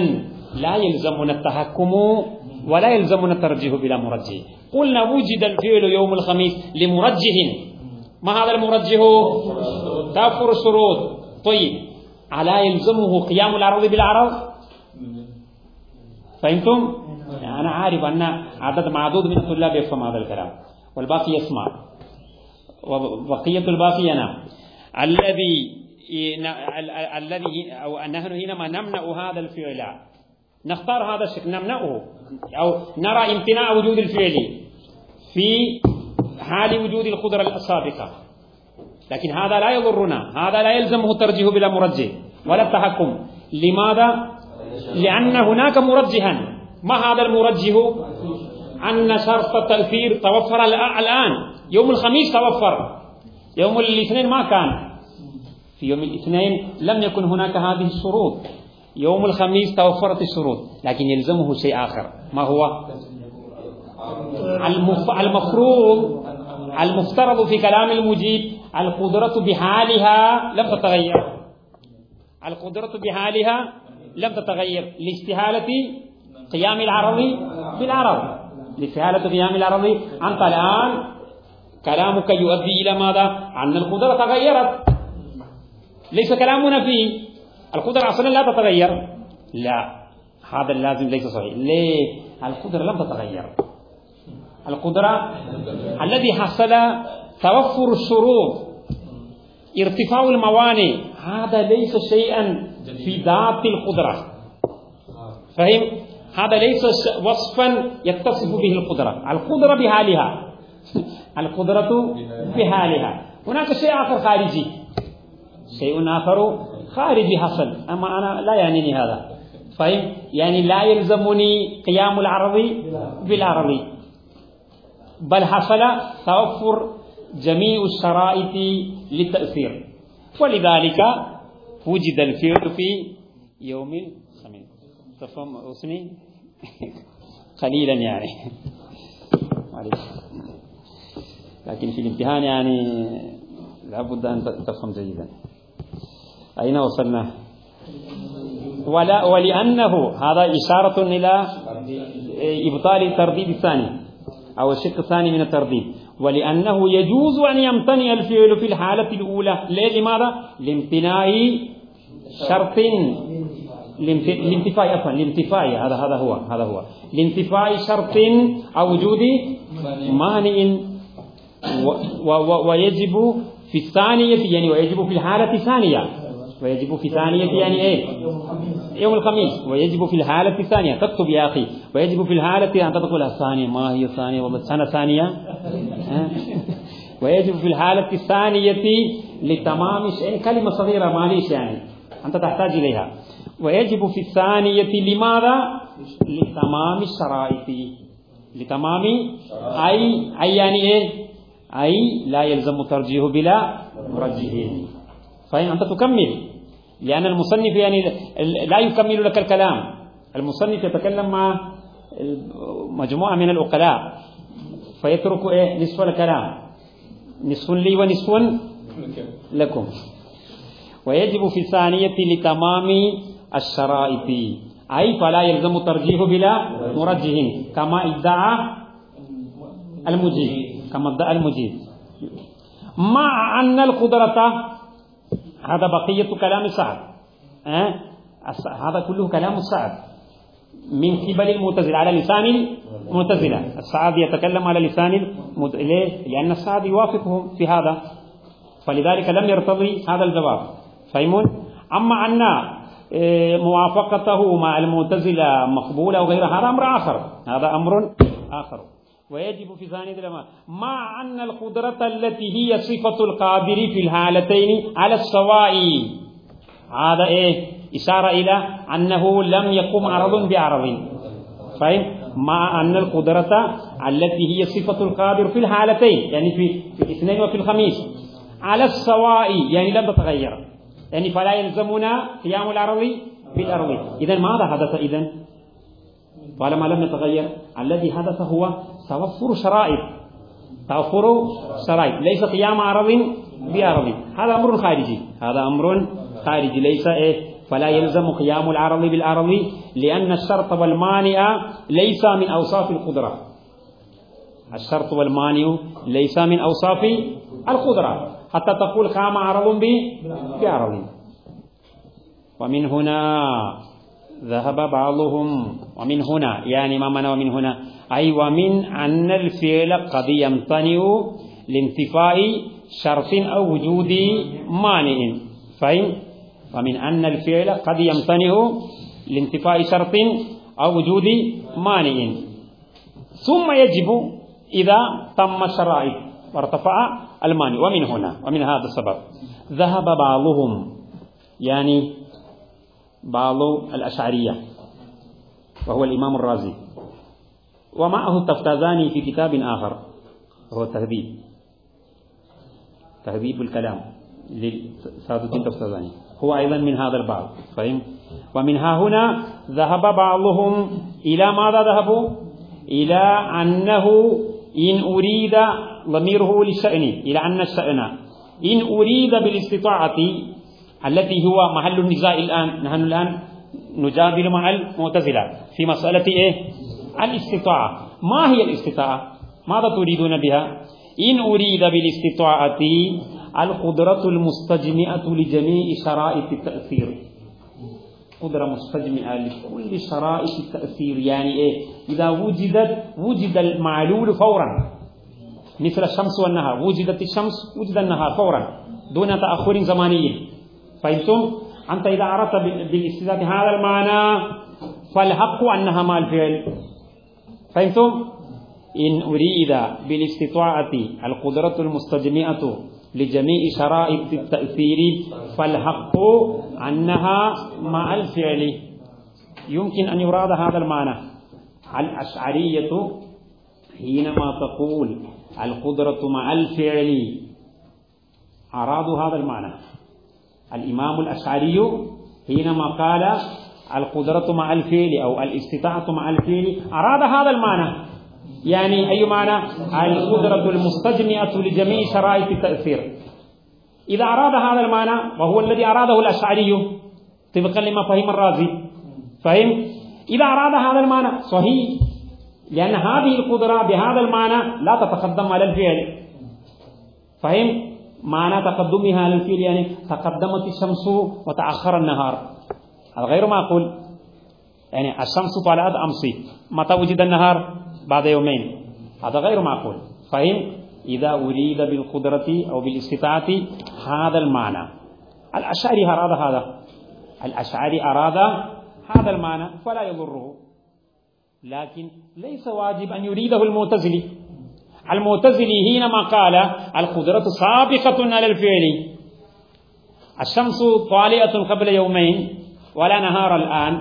لا يلزمنا التحكم ولا يلزمنا الترجيح بلا مرجح قلنا وجد الفعل يوم الخميس لمرجح. ما هذا المرجح؟ توفر الشروط. طيب ألا يلزمه قيام العرض بالعرض؟ فهمتم؟ أنا عارف أن عدد معدود من الطلاب يفهم هذا الكلام. والباقي يسمع. وبقية الباقي ينام الذي الذي أو نحن حينما نمنع هذا الفعل. نختار هذا الشكل نمنعه. أو نرى امتناع وجود الفعل في حال وجود القدرة السابقة. لكن هذا لا يضرنا هذا لا يلزمه الترجيح بلا مرجح ولا التحكم. لماذا؟ لأن هناك مرجحا. ما هذا المرجح؟ أن شرط التأثير توفر الآن. يوم الخميس توفر. يوم الاثنين ما كان. في يوم الاثنين لم يكن هناك هذه الشروط. يوم الخميس توفرت الشروط لكن يلزمه شيء آخر. ما هو؟ المفروض المفترض في كلام المجيب القدرة بحالها لم تتغير. القدرة بحالها لم تتغير. لاستهالة قيام العرض بالعرض لاستهالة قيام العرض. أنت الآن كلامك يؤدي إلى ماذا؟ أن القدرة تغيرت. ليس كلامنا فيه. القدرة أصلا لا تتغير. لا هذا اللازم ليس صحيح. ليه؟ القدرة لم تتغير. القدرة الذي حصل توفر الشروط ارتفاع الموانع هذا ليس شيئا في ذات القدرة. فهم هذا ليس وصفا يتصف به القدرة. القدرة بحالها. القدرة بحالها. هناك شيء آخر خارجي. شيء آخر خارجي حصل. أما أنا لا يعنيني هذا. فهم يعني لا يلزمني قيام العرض بالعرض بل حصل توفر جميع الشرائط للتأثير. ولذلك وجد الفعل في يوم الخميس تفهم اسمي قليلا يعني. لكن في الامتحان يعني لابد أن تفهم جيدا. أين وصلنا؟ ولا ولأنه هذا إشارة إلى إبطال الترديد الثاني أو الشق الثاني من الترديد. ولأنه يجوز أن يمتنع الفعل في الحالة الأولى. لماذا؟ لامتناع شرط لانتفاء عفوا لانتفاء هذا هذا هو هذا هو. لانتفاء شرط أو وجود مانع. ويجب في الثانية يعني ويجب في الحالة الثانية. ويجب في ثانية يعني إيه؟ يوم الخميس. ويجب في الحالة الثانية. تكتب يا أخي. ويجب في الحالة أن تدخل الثانية. ما هي الثانية؟ والله سنة ثانية ويجب في الحالة الثانية لتمام شيء كلمة صغيرة معليش يعني؟ أنت تحتاج إليها. ويجب في الثانية لماذا؟ لتمام الشرائط. لتمام أي أي يعني إيه؟ أي لا يلزم ترجيح بلا مرجحين فإن أنت تكمل. لأن المصنف يعني لا يكمل لك الكلام. المصنف يتكلم مع مجموعة من العقلاء فيترك إيه؟ نصف الكلام. نصف لي ونصف لكم. ويجب في الثانية لتمام الشرائط. أي فلا يلزم ترجيح بلا مرجح. كما ادعى المجيب كما ادعى المجيب مع أن القدرة هذا بقية كلام سعد أه؟ هذا كله كلام سعد من قبل المعتزلة على لسان المعتزلة. السعد يتكلم على لسان. ليه؟ لأن السعد يوافقهم في هذا. فلذلك لم يرتضي هذا الجواب. فهمون؟ أما أن آه، موافقته مع المعتزلة مقبولة وغيرها هذا أمر آخر. هذا أمر آخر. ويجب في ثانية العلماء مع أن القدرة التي هي صفة القادر في الحالتين على السواء. هذا إيه؟ إشارة إلى أنه لم يقم عرض بعرض. فهم مع أن القدرة التي هي صفة القادر في الحالتين يعني في, في الاثنين وفي الخميس على السواء يعني لم تتغير. يعني فلا يلزمنا قيام العرض بالأرض إذا ماذا حدث إذا طالما لم يتغير. الذي حدث هو توفر شرائط توفر شرائط ليس قيام عرض بعرض هذا أمر خارجي. هذا أمر خارجي. ليس إيه؟ فلا يلزم قيام العرض بالعرض لأن الشرط والمانع ليس من أوصاف القدرة. الشرط والمانع ليس من أوصاف القدرة. حتى تقول قام عرض بعرض ومن هنا ذهب بعضهم. ومن هنا يعني ما معنى ومن هنا؟ أي ومن أن الفعل قد يمتنع لانتفاء شرط أو وجود مانع. فهم ومن أن الفعل قد يمتنع لانتفاء شرط أو وجود مانع. ثم يجب إذا تم الشرائط وارتفع المانع. ومن هنا ومن هذا السبب ذهب بعضهم يعني بعض الأشعرية وهو الإمام الرازي. ومعه التفتازاني في كتاب آخر وهو التهذيب. تهذيب الكلام لسعد التفتازاني. هو أيضا من هذا البعض. فهم ومنها هنا ذهب بعضهم إلى ماذا ذهبوا؟ إلى أنه إن أريد ضميره للشأن إلى أن الشأن. إن أريد بالاستطاعة التي هو محل النزاع الآن نحن الآن نجادل مع المعتزلة في مسألة إيه؟ الاستطاعة. ما هي الاستطاعة؟ ماذا تريدون بها؟ إن أريد بالاستطاعة القدرة المستجمعة لجميع شرائط التأثير. قدرة مستجمعة لكل شرائط التأثير. يعني إيه؟ إذا وجدت وجد المعلول فورا. مثل الشمس والنهار. وجدت الشمس وجد النهار فورا. دون تأخر زماني. فهمتم؟ أنت إذا أردت بالاستدلال هذا المعنى فالحق أنها ما الفعل. فهمتم؟ إن أريد بالاستطاعة القدرة المستجمعة لجميع شرائط التأثير فالحق أنها مع الفعل. يمكن أن يراد هذا المعنى. الأشعرية حينما تقول القدرة مع الفعل. أرادوا هذا المعنى. الإمام الأشعري حينما قال القدرة مع الفعل أو الاستطاعة مع الفعل. أراد هذا المعنى. يعني أي معنى؟ القدرة المستجمعة لجميع شرائط التأثير. إذا أراد هذا المعنى وهو الذي أراده الأشعري طبقا لما فهم الرازي. فهم؟ إذا أراد هذا المعنى صحيح. لأن هذه القدرة بهذا المعنى لا تتقدم على الفعل. فهم؟ معنى تقدمها للفيل يعني تقدمت الشمس وتأخر النهار. غير معقول. يعني الشمس طلعت أمس متى وجد النهار؟ بعد يومين. هذا غير معقول. فهم إذا أريد بالقدرة أو بالاستطاعة هذا المعنى. الأشعري أراد هذا. الأشعري أراد هذا المعنى فلا يضره. لكن ليس واجب أن يريده المعتزلي. المعتزلي حينما قال القدرة سابقة على الفعل الشمس طالعة قبل يومين ولا نهار الآن.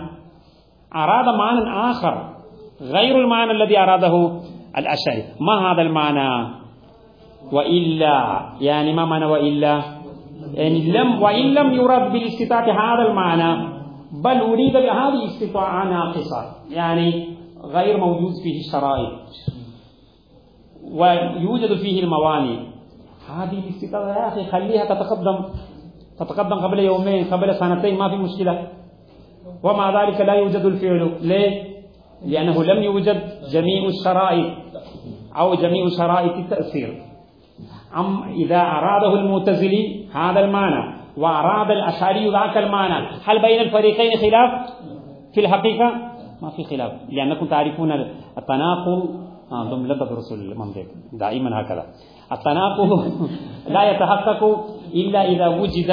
أراد معنى آخر غير المعنى الذي أراده الأشعري. ما هذا المعنى؟ وإلا يعني ما معنى وإلا؟ يعني لم وإن لم يرد بالاستطاعة هذا المعنى بل أريد بهذه استطاعة ناقصة. يعني غير موجود فيه الشرائط ويوجد فيه الموانع. هذه الاستطاعة يا أخي خليها تتقدم. تتقدم قبل يومين قبل سنتين ما في مشكلة. ومع ذلك لا يوجد الفعل. ليه؟ لأنه لم يوجد جميع الشرائط أو جميع شرائط التأثير. أم إذا أراده المعتزلي هذا المعنى وأراد الأشعري ذاك المعنى هل بين الفريقين خلاف؟ في الحقيقة ما في خلاف لأنكم تعرفون التناقض ضمن لا تدرس المنطق دائما هكذا. التناقض لا يتحقق إلا إذا وجد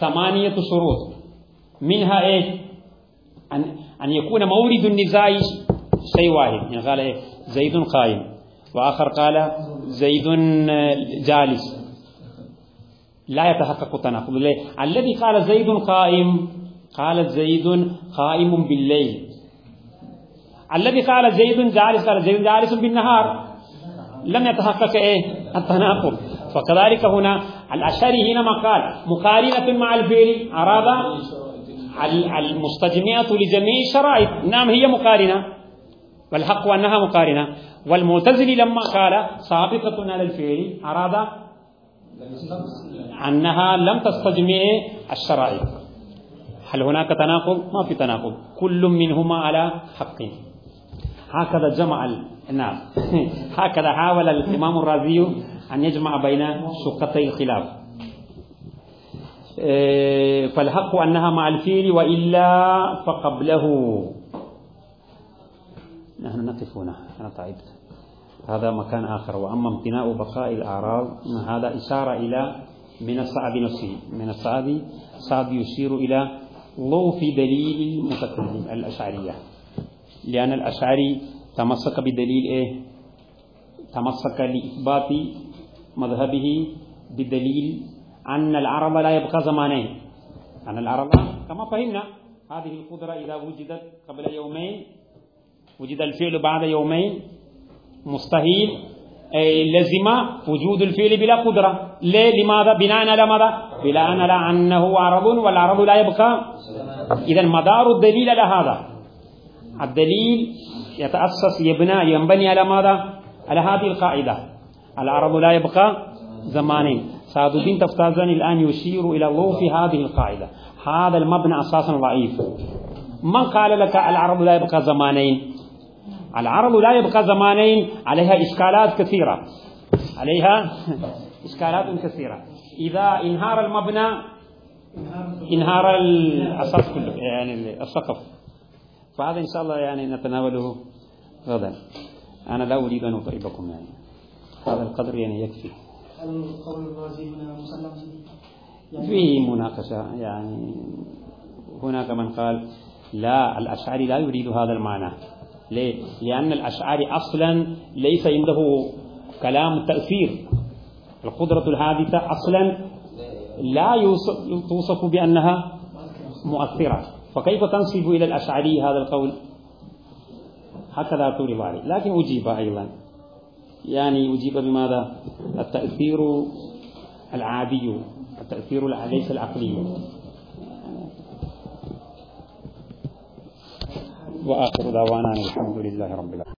ثمانية شروط. منها إيه أن, أن يكون مورد النزاع شيء واحد. يعني قال إيه؟ زيد قائم. وآخر قال زيد جالس. لا يتحقق التناقض. الذي قال زيد قائم قال زيد قائم بالليل. الذي قال زيد جالس قال زيد جالس بالنهار. لم يتحقق إيه؟ التناقض. فكذلك هنا الأشعري حينما قال مقارنة مع الفعل أراد المستجمعة لجميع الشرائط نعم هي مقارنة. والحق أنها مقارنة. والمعتزلي لما قال سابقة على الفعل أراد أنها لم تستجمع الشرائط. هل هناك تناقض؟ ما في تناقض. كل منهما على حق. هكذا جمع الناس هكذا حاول الإمام الرازي أن يجمع بين شقتي الخلاف. فالحق أنها مع الفيل وإلا فقبله. نحن نقف هنا أنا تعبت. هذا مكان آخر. وأما امتناء بقاء الأعراض هذا إشارة إلى من الصعب نفسه. من الصعب صعب يشير إلى ضعف دليل المتكلم الأشعرية. لأن الأشعري تمسك بدليل إيه؟ تمسك لإثبات مذهبه بدليل أن العرب لا يبقى زمانين. أن العرب كما فهمنا هذه القدرة إذا وجدت قبل يومين وجد الفعل بعد يومين مستحيل. لزم وجود الفعل بلا قدرة. ليه؟ لماذا؟ بناء على ماذا؟ بناء على أنه عرب والعرب لا يبقى. إذا مدار الدليل على هذا. الدليل يتأسس يبنى ينبني على ماذا؟ على هذه القاعدة. العرب لا يبقى زمانين. سعد الدين تفتازني الآن يشير إلى الله في هذه القاعدة. هذا المبنى أساسا ضعيف. من قال لك العرب لا يبقى زمانين؟ العرب لا يبقى زمانين. عليها إشكالات كثيرة. عليها إشكالات كثيرة. إذا انهار المبنى انهار الأساس كله يعني السقف. فهذا إن شاء الله يعني نتناوله غدا. أنا لا أريد أن أطيبكم يعني. هذا القدر يعني يكفي. يعني فيه مناقشة يعني هناك من قال لا الأشعري لا يريد هذا المعنى. ليه؟ لأن الأشعري أصلا ليس عنده كلام التأثير القدرة الحادثة أصلا لا توصف بأنها مؤثرة. فكيف تنسب إلى الأشعري هذا القول؟ هكذا توري عليه. لكن أجيب أيضا. يعني أجيب بماذا؟ التأثير العادي التأثير ليس العقلي. وآخر دعوانا الحمد لله رب العالمين.